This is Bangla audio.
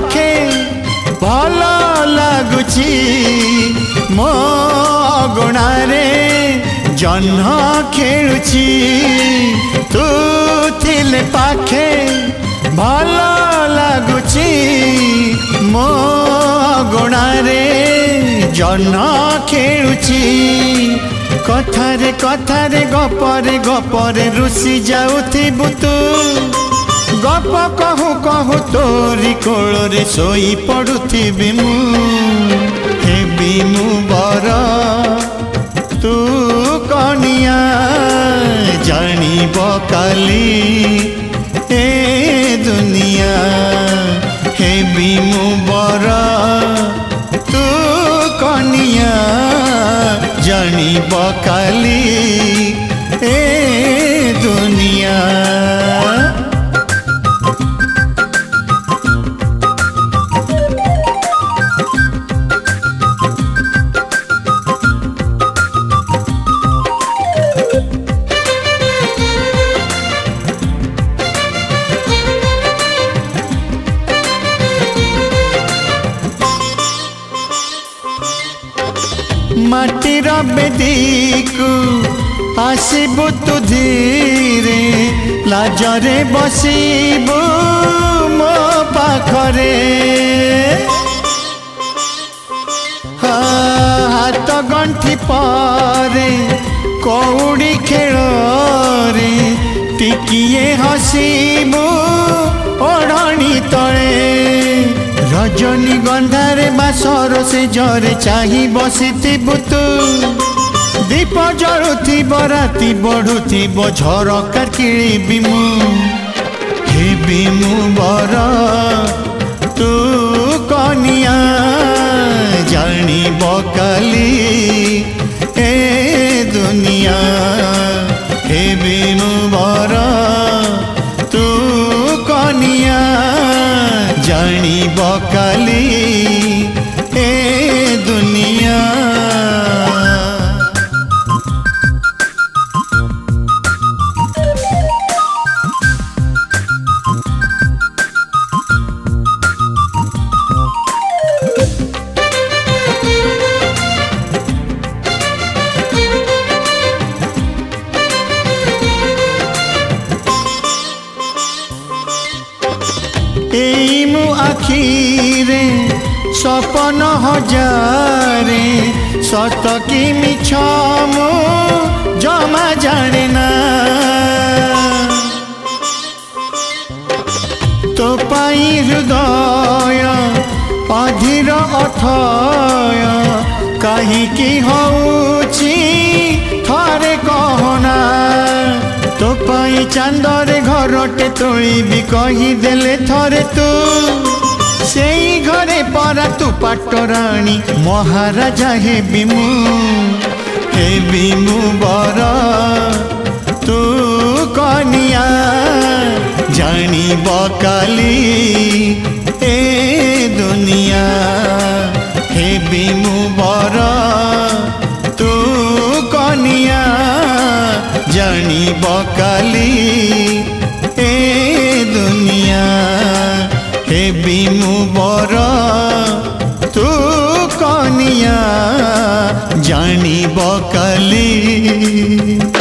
পাখে ভাল লাগুছি মো অଗଣାରେ ଜହ୍ନ ଖେଳୁଛି ତୁ ଥିଲେ ପାଖେ ଭଲ ଲାଗୁଛି ମୋ ଅଗଣାରେ ଜହ୍ନ ଖେଳୁଛି କଥାରେ କଥାରେ ଗପରେ ଗପରେ ରୁଷି ଯାଉଥିବୁ ତୁ गप कहू कहू तोरी कोल पड़ी मु बर तू कनिया जानब काली ए दुनिया हेबी मु बर तू कनिया जानब काली মাটির বেদিকু আসিবু তু ধীরে লাজরে বসিবু মো পাখরে হাত গণ্ঠি পরে কৌড়ি খেড় রজনী গন্ধারে বা সরসে জ্বরে চাহি বসিথিব তু দীপ জড়ুথিব রাতি বড়ুথিব ঝরকার কিড়িবি মু হেবি মু বরা जानी बौकाली ए दुनिया ए আখিরে সপন হজারে সত কি মিছ মু জমা জানে না তো পাই হৃদয় অধীর অথয় কাহিকি হউছি থরে কহনা তো পাই চান্দরে ঘরটে তোইবি কহিদেলে থরে তু সেই ঘরে পরা তু পাটরাণী মহারাজা হেবি মু হেবি মু বর তু কনিয়া জানিব কালি এ দুনিয়া হেবি মু বর তু কনিয়া জানিব কালি बिमु बर तू कनिया जानी बकली